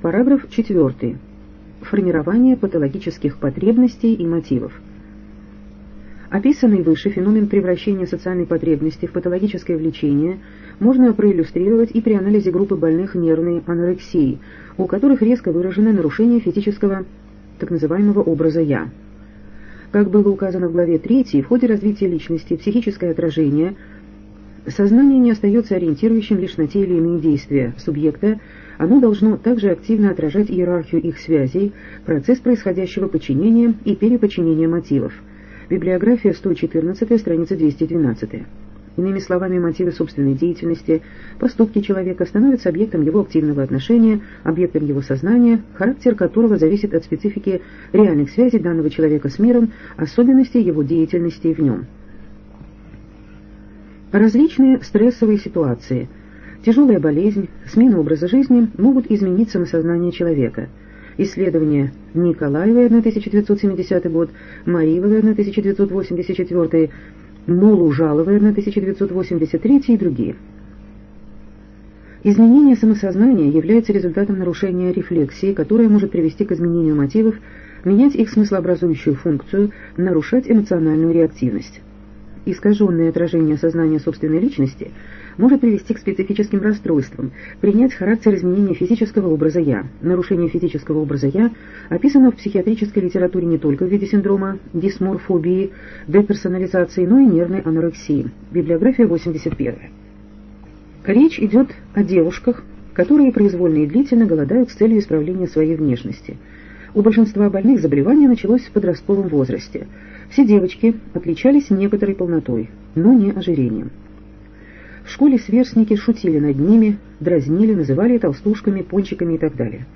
Параграф 4. Формирование патологических потребностей и мотивов. Описанный выше феномен превращения социальной потребности в патологическое влечение можно проиллюстрировать и при анализе группы больных нервной анорексией, у которых резко выражено нарушение физического так называемого образа «я». Как было указано в главе 3, в ходе развития личности психическое отражение сознание не остается ориентирующим лишь на те или иные действия субъекта, оно должно также активно отражать иерархию их связей, процесс происходящего подчинения и переподчинения мотивов. Библиография 114, страница 212. Иными словами, мотивы собственной деятельности, поступки человека становятся объектом его активного отношения, объектом его сознания, характер которого зависит от специфики реальных связей данного человека с миром, особенностей его деятельности в нем. Различные стрессовые ситуации – Тяжелая болезнь, смена образа жизни могут изменить самосознание человека. Исследования Николаевой, 1970 год, Мариевой, 1984, Молужаловой, 1983 и другие. Изменение самосознания является результатом нарушения рефлексии, которое может привести к изменению мотивов, менять их смыслообразующую функцию, нарушать эмоциональную реактивность. Искаженное отражение сознания собственной личности – может привести к специфическим расстройствам, принять характер изменения физического образа «я». Нарушение физического образа «я» описано в психиатрической литературе не только в виде синдрома дисморфобии, деперсонализации, но и нервной анорексии. Библиография 81. Речь идет о девушках, которые произвольно и длительно голодают с целью исправления своей внешности. У большинства больных заболевание началось в подростковом возрасте. Все девочки отличались некоторой полнотой, но не ожирением. В школе сверстники шутили над ними, дразнили, называли толстушками, пончиками и так далее.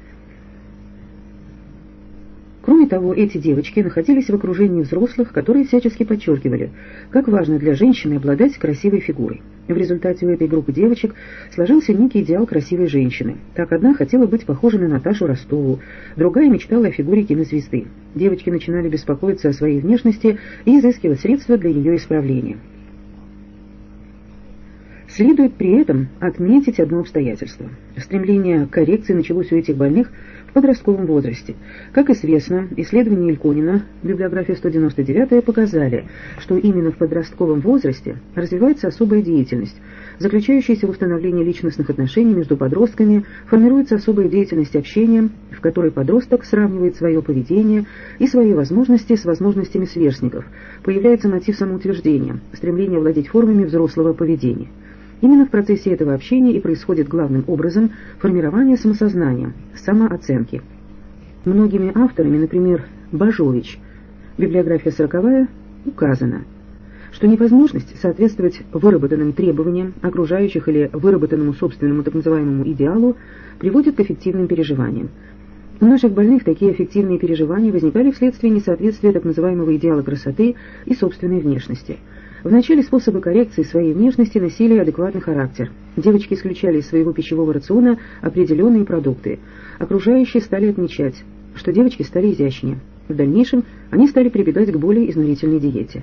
Кроме того, эти девочки находились в окружении взрослых, которые всячески подчеркивали, как важно для женщины обладать красивой фигурой. В результате у этой группы девочек сложился некий идеал красивой женщины. Так одна хотела быть похожей на Наташу Ростову, другая мечтала о фигуре кинозвезды. Девочки начинали беспокоиться о своей внешности и изыскивать средства для ее исправления. Следует при этом отметить одно обстоятельство. Стремление к коррекции началось у этих больных в подростковом возрасте. Как известно, исследования Ильконина, библиография 199 показали, что именно в подростковом возрасте развивается особая деятельность, заключающаяся в установлении личностных отношений между подростками, формируется особая деятельность общения, в которой подросток сравнивает свое поведение и свои возможности с возможностями сверстников, появляется мотив самоутверждения, стремление владеть формами взрослого поведения. Именно в процессе этого общения и происходит главным образом формирование самосознания, самооценки. Многими авторами, например, Бажович, библиография сороковая, указано, что невозможность соответствовать выработанным требованиям окружающих или выработанному собственному так называемому идеалу приводит к эффективным переживаниям. У наших больных такие эффективные переживания возникали вследствие несоответствия так называемого идеала красоты и собственной внешности – Вначале способы коррекции своей внешности носили адекватный характер. Девочки исключали из своего пищевого рациона определенные продукты. Окружающие стали отмечать, что девочки стали изящнее. В дальнейшем они стали прибегать к более изнурительной диете.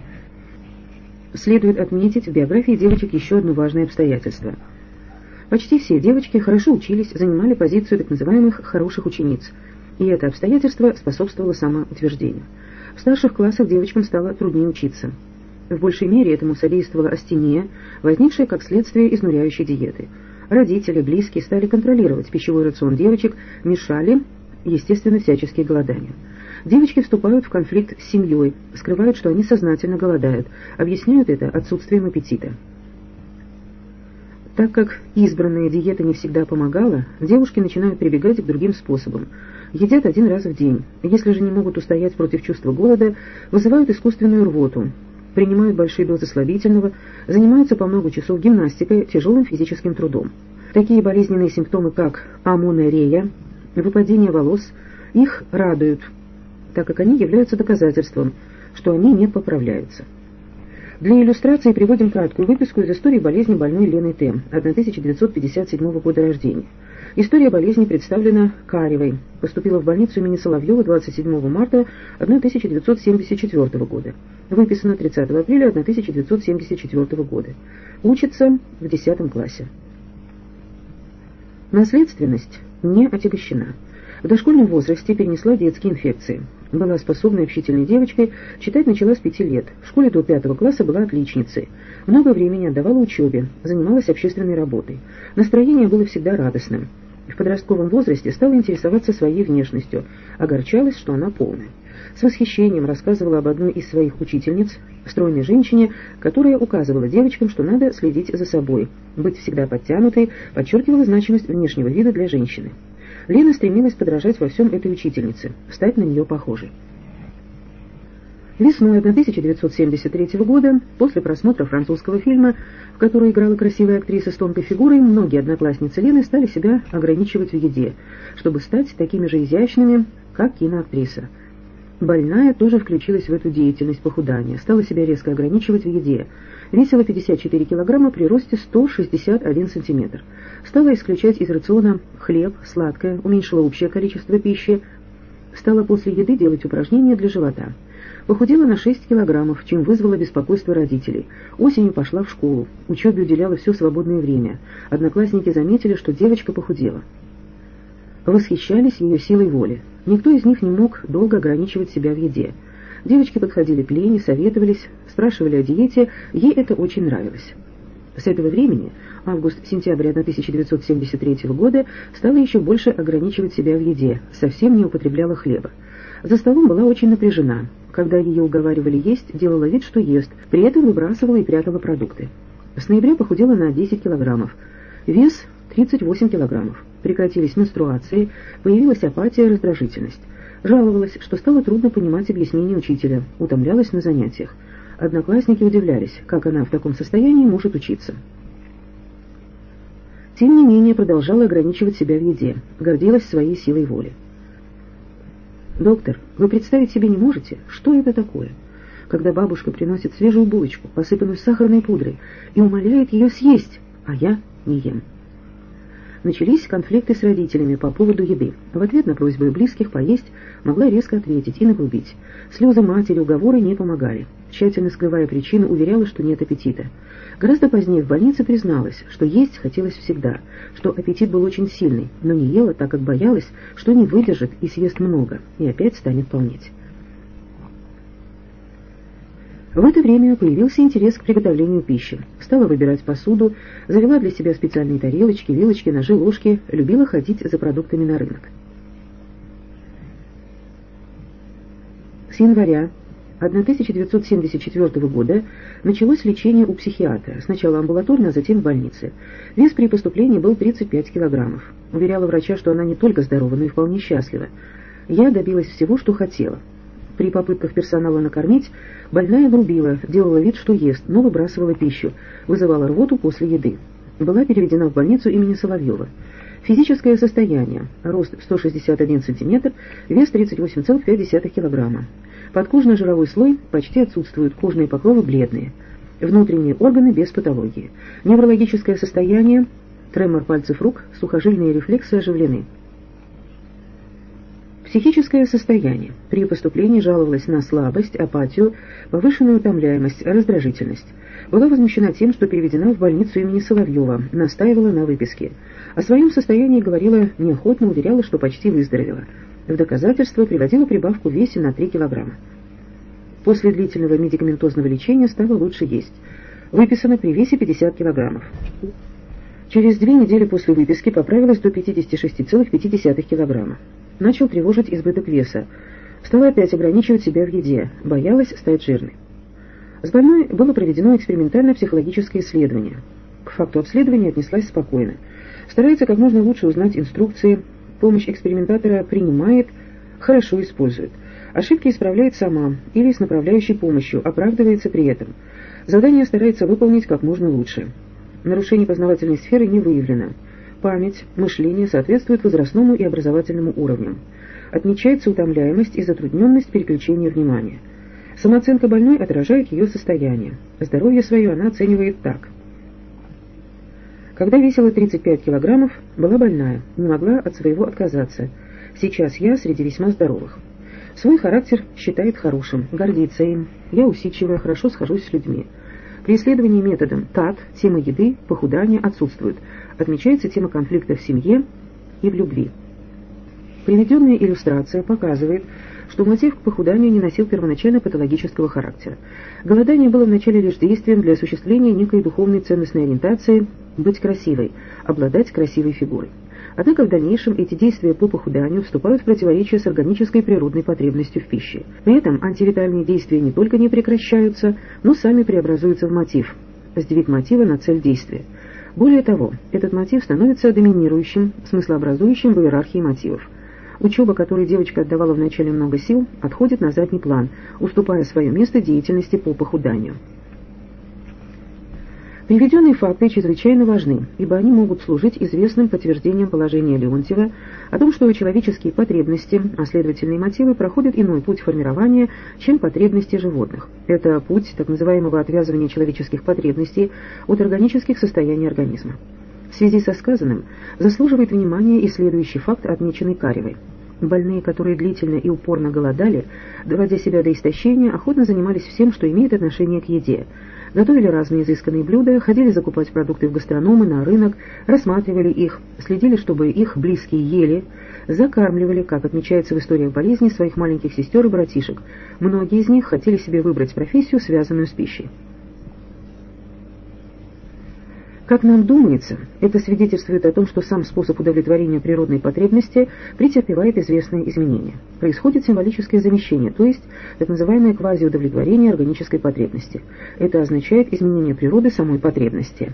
Следует отметить в биографии девочек еще одно важное обстоятельство. Почти все девочки хорошо учились, занимали позицию так называемых «хороших учениц», и это обстоятельство способствовало самоутверждению. В старших классах девочкам стало труднее учиться. В большей мере этому содействовала астения, возникшая как следствие изнуряющей диеты. Родители, близкие стали контролировать пищевой рацион девочек, мешали, естественно, всяческие голодания. Девочки вступают в конфликт с семьей, скрывают, что они сознательно голодают, объясняют это отсутствием аппетита. Так как избранная диета не всегда помогала, девушки начинают прибегать к другим способам. Едят один раз в день. Если же не могут устоять против чувства голода, вызывают искусственную рвоту, принимают большие дозы слабительного, занимаются по много часов гимнастикой, тяжелым физическим трудом. Такие болезненные симптомы, как амонорея, выпадение волос, их радуют, так как они являются доказательством, что они не поправляются. Для иллюстрации приводим краткую выписку из истории болезни больной Лены Т. 1957 года рождения. История болезни представлена Каревой. Поступила в больницу имени Соловьева 27 марта 1974 года. Выписана 30 апреля 1974 года. Учится в 10 классе. Наследственность не отягощена. В дошкольном возрасте перенесла детские инфекции. Была способной общительной девочкой, читать начала с пяти лет. В школе до пятого класса была отличницей. Много времени отдавала учебе, занималась общественной работой. Настроение было всегда радостным. В подростковом возрасте стала интересоваться своей внешностью, огорчалась, что она полная. С восхищением рассказывала об одной из своих учительниц, стройной женщине, которая указывала девочкам, что надо следить за собой, быть всегда подтянутой, подчеркивала значимость внешнего вида для женщины. Лена стремилась подражать во всем этой учительнице, стать на нее похожей. Весной 1973 года, после просмотра французского фильма, в котором играла красивая актриса с тонкой фигурой, многие одноклассницы Лены стали себя ограничивать в еде, чтобы стать такими же изящными, как киноактриса. Больная тоже включилась в эту деятельность похудания, стала себя резко ограничивать в еде. Весила 54 килограмма при росте 161 сантиметр. Стала исключать из рациона хлеб, сладкое, уменьшила общее количество пищи. Стала после еды делать упражнения для живота. Похудела на 6 килограммов, чем вызвала беспокойство родителей. Осенью пошла в школу. Учебе уделяла все свободное время. Одноклассники заметили, что девочка похудела. Восхищались ее силой воли. Никто из них не мог долго ограничивать себя в еде. Девочки подходили к Лене, советовались, спрашивали о диете, ей это очень нравилось. С этого времени, август-сентябрь 1973 года, стала еще больше ограничивать себя в еде, совсем не употребляла хлеба. За столом была очень напряжена. Когда ее уговаривали есть, делала вид, что ест, при этом выбрасывала и прятала продукты. С ноября похудела на 10 килограммов. Вес 38 килограммов. Прекратились менструации, появилась апатия и раздражительность. Жаловалась, что стало трудно понимать объяснения учителя, утомлялась на занятиях. Одноклассники удивлялись, как она в таком состоянии может учиться. Тем не менее, продолжала ограничивать себя в еде, гордилась своей силой воли. «Доктор, вы представить себе не можете, что это такое?» Когда бабушка приносит свежую булочку, посыпанную сахарной пудрой, и умоляет ее съесть, а я не ем. Начались конфликты с родителями по поводу еды. В ответ на просьбы близких поесть могла резко ответить и нагрубить. Слезы матери, уговоры не помогали. Тщательно скрывая причину, уверяла, что нет аппетита. Гораздо позднее в больнице призналась, что есть хотелось всегда, что аппетит был очень сильный, но не ела, так как боялась, что не выдержит и съест много, и опять станет полнеть. В это время появился интерес к приготовлению пищи. Стала выбирать посуду, завела для себя специальные тарелочки, вилочки, ножи, ложки, любила ходить за продуктами на рынок. С января 1974 года началось лечение у психиатра, сначала амбулаторно, а затем в больнице. Вес при поступлении был 35 килограммов. Уверяла врача, что она не только здорова, но и вполне счастлива. Я добилась всего, что хотела. При попытках персонала накормить, больная грубила, делала вид, что ест, но выбрасывала пищу, вызывала рвоту после еды. Была переведена в больницу имени Соловьева. Физическое состояние. Рост 161 см, вес 38,5 кг. Подкожно-жировой слой почти отсутствует, кожные покровы бледные. Внутренние органы без патологии. Неврологическое состояние. Тремор пальцев рук, сухожильные рефлексы оживлены. Психическое состояние. При поступлении жаловалась на слабость, апатию, повышенную утомляемость, раздражительность. Была возмущена тем, что переведена в больницу имени Соловьева, настаивала на выписке. О своем состоянии говорила неохотно, уверяла, что почти выздоровела. В доказательство приводила прибавку в весе на 3 килограмма. После длительного медикаментозного лечения стало лучше есть. Выписано при весе 50 килограммов. Через две недели после выписки поправилась до 56,5 килограмма. Начал тревожить избыток веса. Стала опять ограничивать себя в еде, боялась стать жирной. С больной было проведено экспериментальное психологическое исследование. К факту обследования отнеслась спокойно. Старается как можно лучше узнать инструкции, помощь экспериментатора принимает, хорошо использует. Ошибки исправляет сама или с направляющей помощью, оправдывается при этом. Задание старается выполнить как можно лучше. Нарушений познавательной сферы не выявлено. Память, мышление соответствуют возрастному и образовательному уровням. Отмечается утомляемость и затрудненность переключения внимания. Самооценка больной отражает ее состояние. Здоровье свое она оценивает так. Когда весила 35 килограммов, была больная, не могла от своего отказаться. Сейчас я среди весьма здоровых. Свой характер считает хорошим, гордится им. Я усидчивая, хорошо схожусь с людьми. При исследовании методом ТАТ тема еды, похудания отсутствует. Отмечается тема конфликта в семье, и в любви. Приведенная иллюстрация показывает, что мотив к похуданию не носил первоначально патологического характера. Голодание было вначале лишь действием для осуществления некой духовной ценностной ориентации «быть красивой», обладать красивой фигурой. Однако в дальнейшем эти действия по похуданию вступают в противоречие с органической природной потребностью в пище. При этом антивитальные действия не только не прекращаются, но сами преобразуются в мотив, сдвиг мотива на цель действия. Более того, этот мотив становится доминирующим, смыслообразующим в иерархии мотивов. Учеба, которой девочка отдавала вначале много сил, отходит на задний план, уступая свое место деятельности по похуданию. Приведенные факты чрезвычайно важны, ибо они могут служить известным подтверждением положения Леонтьева о том, что человеческие потребности, а следовательно мотивы, проходят иной путь формирования, чем потребности животных. Это путь так называемого отвязывания человеческих потребностей от органических состояний организма. В связи со сказанным заслуживает внимания и следующий факт, отмеченный Каревой. Больные, которые длительно и упорно голодали, доводя себя до истощения, охотно занимались всем, что имеет отношение к еде – готовили разные изысканные блюда, ходили закупать продукты в гастрономы, на рынок, рассматривали их, следили, чтобы их близкие ели, закармливали, как отмечается в историях болезни, своих маленьких сестер и братишек. Многие из них хотели себе выбрать профессию, связанную с пищей. Как нам думается, это свидетельствует о том, что сам способ удовлетворения природной потребности претерпевает известные изменения. Происходит символическое замещение, то есть так называемое квазиудовлетворение органической потребности. Это означает изменение природы самой потребности.